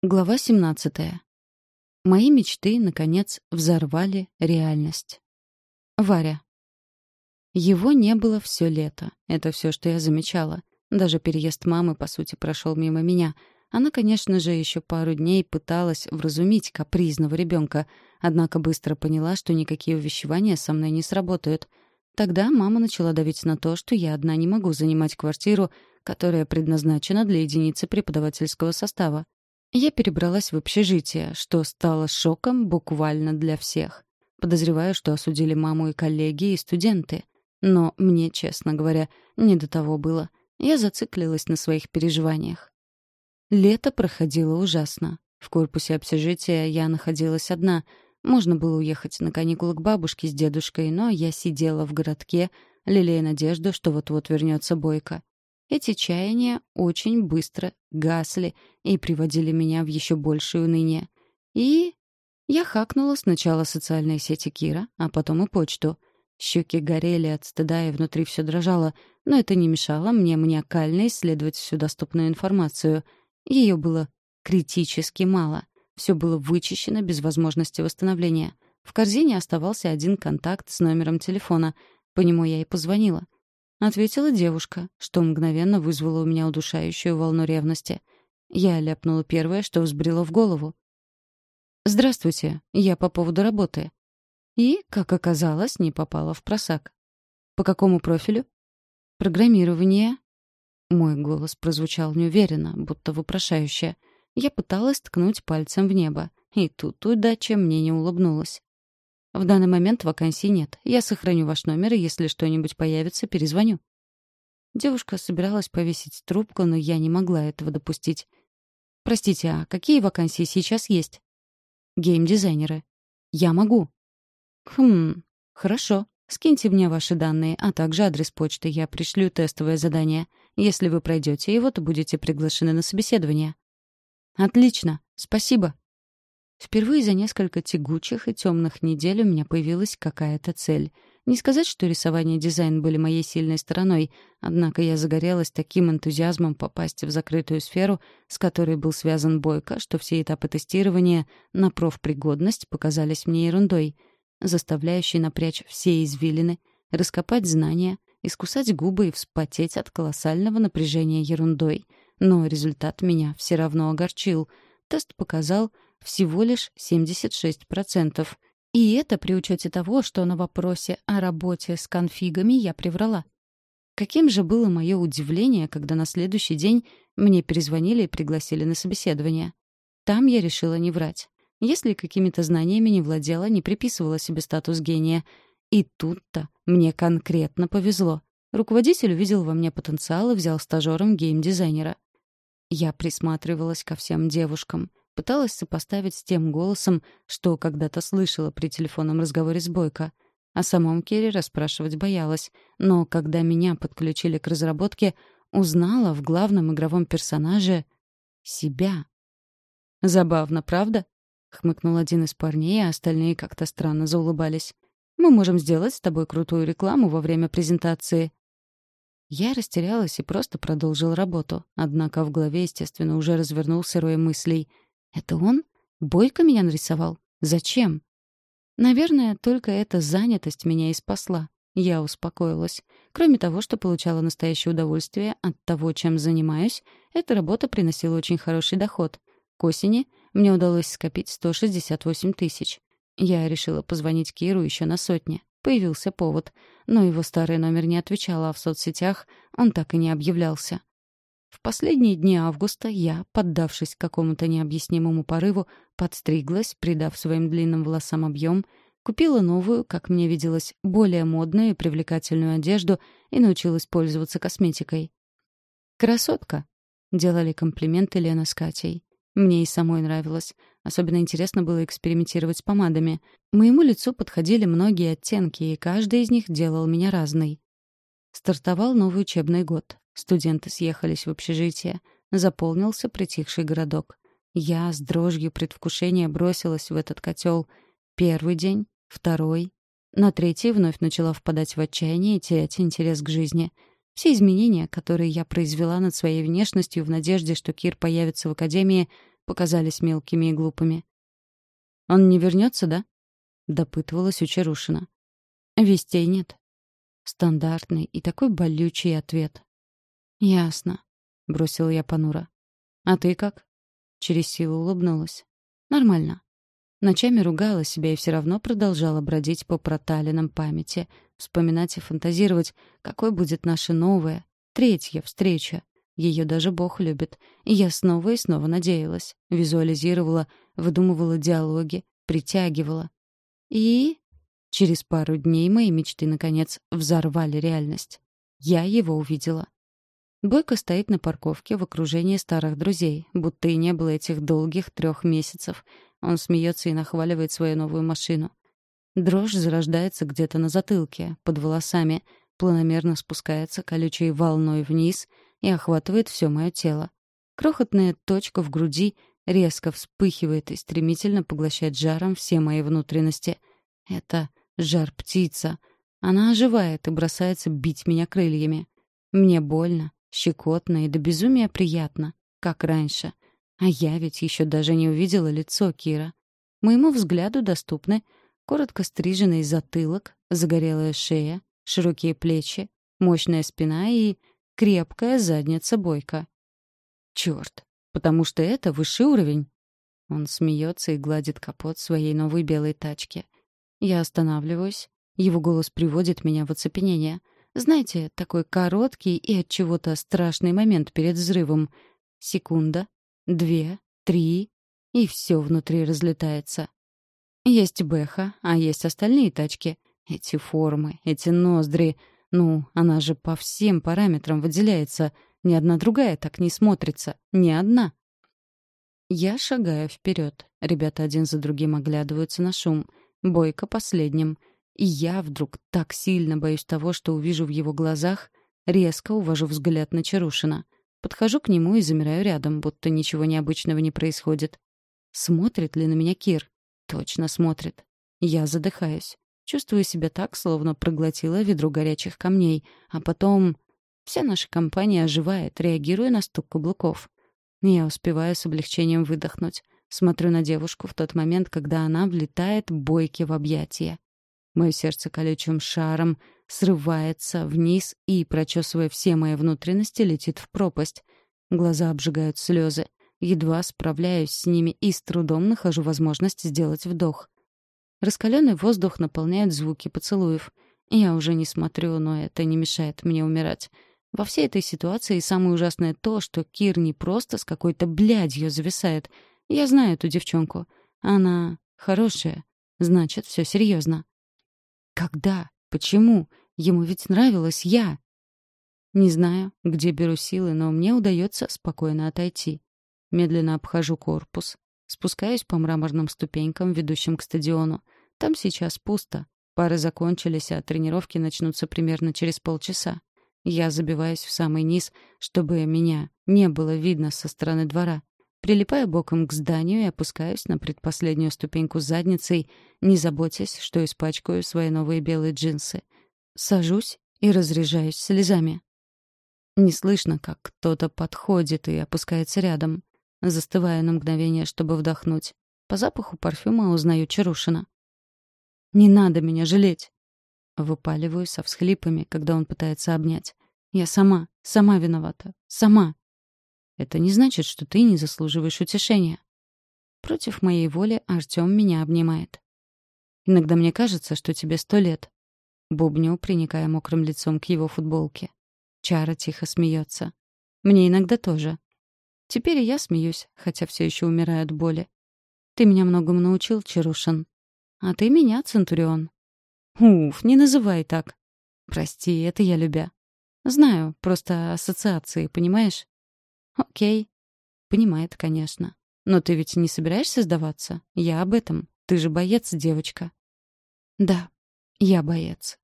Глава 17. Мои мечты, наконец, взорвали реальность. Варя. Его не было все лето. Это все, что я замечала. Даже переезд мамы, по сути, прошел мимо меня. Она, конечно же, еще пару дней пыталась вразумить капризного ребенка, однако быстро поняла, что никакие увещевания со мной не сработают. Тогда мама начала давить на то, что я одна не могу занимать квартиру, которая предназначена для единицы преподавательского состава. Я перебралась в общежитие, что стало шоком буквально для всех. Подозреваю, что осудили маму и коллеги, и студенты. Но мне, честно говоря, не до того было. Я зациклилась на своих переживаниях. Лето проходило ужасно. В корпусе общежития я находилась одна. Можно было уехать на каникулы к бабушке с дедушкой, но я сидела в городке, лелея надежду, что вот-вот вернется Бойко. Эти чаяния очень быстро гасли и приводили меня в еще большее уныние. И я хакнула сначала социальные сети Кира, а потом и почту. Щеки горели от стыда, и внутри все дрожало, но это не мешало мне маниакально исследовать всю доступную информацию. Ее было критически мало. Все было вычищено без возможности восстановления. В корзине оставался один контакт с номером телефона. По нему я и позвонила — Ответила девушка, что мгновенно вызвало у меня удушающую волну ревности. Я ляпнула первое, что взбрело в голову. «Здравствуйте, я по поводу работы». И, как оказалось, не попала в просак. «По какому профилю?» «Программирование». Мой голос прозвучал неуверенно, будто вопрошающе. Я пыталась ткнуть пальцем в небо, и тут удача мне не улыбнулась. В данный момент вакансий нет. Я сохраню ваш номер, и если что-нибудь появится, перезвоню». Девушка собиралась повесить трубку, но я не могла этого допустить. «Простите, а какие вакансии сейчас есть?» «Гейм-дизайнеры». «Я могу». «Хм, хорошо. Скиньте мне ваши данные, а также адрес почты. Я пришлю тестовое задание. Если вы пройдете его, то будете приглашены на собеседование». «Отлично. Спасибо». Впервые за несколько тягучих и темных недель у меня появилась какая-то цель. Не сказать, что рисование и дизайн были моей сильной стороной, однако я загорелась таким энтузиазмом попасть в закрытую сферу, с которой был связан Бойко, что все этапы тестирования на профпригодность показались мне ерундой, заставляющей напрячь все извилины, раскопать знания, искусать губы и вспотеть от колоссального напряжения ерундой. Но результат меня все равно огорчил. Тест показал — всего лишь 76%. И это при учете того, что на вопросе о работе с конфигами я приврала. Каким же было мое удивление, когда на следующий день мне перезвонили и пригласили на собеседование. Там я решила не врать. Если какими-то знаниями не владела, не приписывала себе статус гения. И тут-то мне конкретно повезло. Руководитель увидел во мне потенциал и взял стажером гейм-дизайнера. Я присматривалась ко всем девушкам. Пыталась сопоставить с тем голосом, что когда-то слышала при телефонном разговоре с Бойко. О самом Керри расспрашивать боялась, но когда меня подключили к разработке, узнала в главном игровом персонаже себя. «Забавно, правда?» — хмыкнул один из парней, а остальные как-то странно заулыбались. «Мы можем сделать с тобой крутую рекламу во время презентации». Я растерялась и просто продолжил работу, однако в голове, естественно, уже развернулся рой мыслей — это он? Бойко меня нарисовал? Зачем? Наверное, только эта занятость меня и спасла. Я успокоилась. Кроме того, что получала настоящее удовольствие от того, чем занимаюсь, эта работа приносила очень хороший доход. К осени мне удалось скопить 168 тысяч. Я решила позвонить Киру еще на сотне. Появился повод. Но его старый номер не отвечал, а в соцсетях он так и не объявлялся. В последние дни августа я, поддавшись какому-то необъяснимому порыву, подстриглась, придав своим длинным волосам объем, купила новую, как мне виделось, более модную и привлекательную одежду и научилась пользоваться косметикой. «Красотка!» — делали комплименты Лена с Катей. Мне и самой нравилось. Особенно интересно было экспериментировать с помадами. Моему лицу подходили многие оттенки, и каждый из них делал меня разной. Стартовал новый учебный год. Студенты съехались в общежитие. Заполнился притихший городок. Я с дрожью предвкушения бросилась в этот котел. Первый день, второй. На третий вновь начала впадать в отчаяние и терять интерес к жизни. Все изменения, которые я произвела над своей внешностью в надежде, что Кир появится в академии, показались мелкими и глупыми. «Он не вернется, да?» — допытывалась у Чарушина. «Вестей нет». Стандартный и такой болючий ответ. «Ясно», — бросила я понуро. «А ты как?» Через силу улыбнулась. «Нормально». Ночами ругала себя и все равно продолжала бродить по проталинам памяти, вспоминать и фантазировать, какой будет наша новая, третья встреча. Ее даже Бог любит. И я снова и снова надеялась, визуализировала, выдумывала диалоги, притягивала. И через пару дней мои мечты, наконец, взорвали реальность. Я его увидела. Бойко стоит на парковке в окружении старых друзей, будто и не было этих долгих трех месяцев. Он смеется и нахваливает свою новую машину. Дрожь зарождается где-то на затылке, под волосами, планомерно спускается колючей волной вниз — и охватывает все мое тело. Крохотная точка в груди резко вспыхивает и стремительно поглощает жаром все мои внутренности. Это жар-птица. Она оживает и бросается бить меня крыльями. Мне больно, щекотно и до безумия приятно, как раньше. А я ведь еще даже не увидела лицо Кира. Моему взгляду доступны коротко стриженный затылок, загорелая шея, широкие плечи, мощная спина и крепкая задница бойка. Черт, потому что это высший уровень. Он смеется и гладит капот своей новой белой тачки. Я останавливаюсь. Его голос приводит меня в оцепенение. Знаете, такой короткий и от чего-то страшный момент перед взрывом. Секунда, две, три, и все внутри разлетается. Есть Бэха, а есть остальные тачки. Эти формы, эти ноздри — ну, она же по всем параметрам выделяется. Ни одна другая так не смотрится. Ни одна. Я шагаю вперед. Ребята один за другим оглядываются на шум. Бойко последним. И я вдруг так сильно боюсь того, что увижу в его глазах, резко увожу взгляд на Чарушина. Подхожу к нему и замираю рядом, будто ничего необычного не происходит. Смотрит ли на меня Кир? Точно смотрит. Я задыхаюсь. Чувствую себя так, словно проглотила ведро горячих камней, а потом... Вся наша компания оживает, реагируя на стук каблуков. Я успеваю с облегчением выдохнуть. Смотрю на девушку в тот момент, когда она влетает бойки в объятия. Мое сердце колючим шаром срывается вниз и, прочесывая все мои внутренности, летит в пропасть. Глаза обжигают слезы. Едва справляюсь с ними и с трудом нахожу возможность сделать вдох. Раскаленный воздух наполняет звуки поцелуев. Я уже не смотрю, но это не мешает мне умирать. Во всей этой ситуации самое ужасное то, что Кир не просто с какой-то блядью зависает. Я знаю эту девчонку. Она хорошая. Значит, все серьезно. Когда? Почему? Ему ведь нравилась я. Не знаю, где беру силы, но мне удается спокойно отойти. Медленно обхожу корпус. Спускаюсь по мраморным ступенькам, ведущим к стадиону. Там сейчас пусто. Пары закончились, а тренировки начнутся примерно через полчаса. Я забиваюсь в самый низ, чтобы меня не было видно со стороны двора. Прилипаю боком к зданию и опускаюсь на предпоследнюю ступеньку задницей, не заботясь, что испачкаю свои новые белые джинсы. Сажусь и разряжаюсь слезами. Не слышно, как кто-то подходит и опускается рядом. Застываю на мгновение, чтобы вдохнуть. По запаху парфюма узнаю Чарушина. «Не надо меня жалеть!» Выпаливаю со всхлипами, когда он пытается обнять. «Я сама, сама виновата. Сама!» «Это не значит, что ты не заслуживаешь утешения». Против моей воли Артём меня обнимает. «Иногда мне кажется, что тебе сто лет». Бубню, приникая мокрым лицом к его футболке. Чара тихо смеется. «Мне иногда тоже. Теперь и я смеюсь, хотя все еще умираю от боли. Ты меня многому научил, Чарушин. А ты меня, Центурион. Уф, не называй так. Прости, это я любя. Знаю, просто ассоциации, понимаешь? Окей. Понимает, конечно. Но ты ведь не собираешься сдаваться? Я об этом. Ты же боец, девочка. Да, я боец.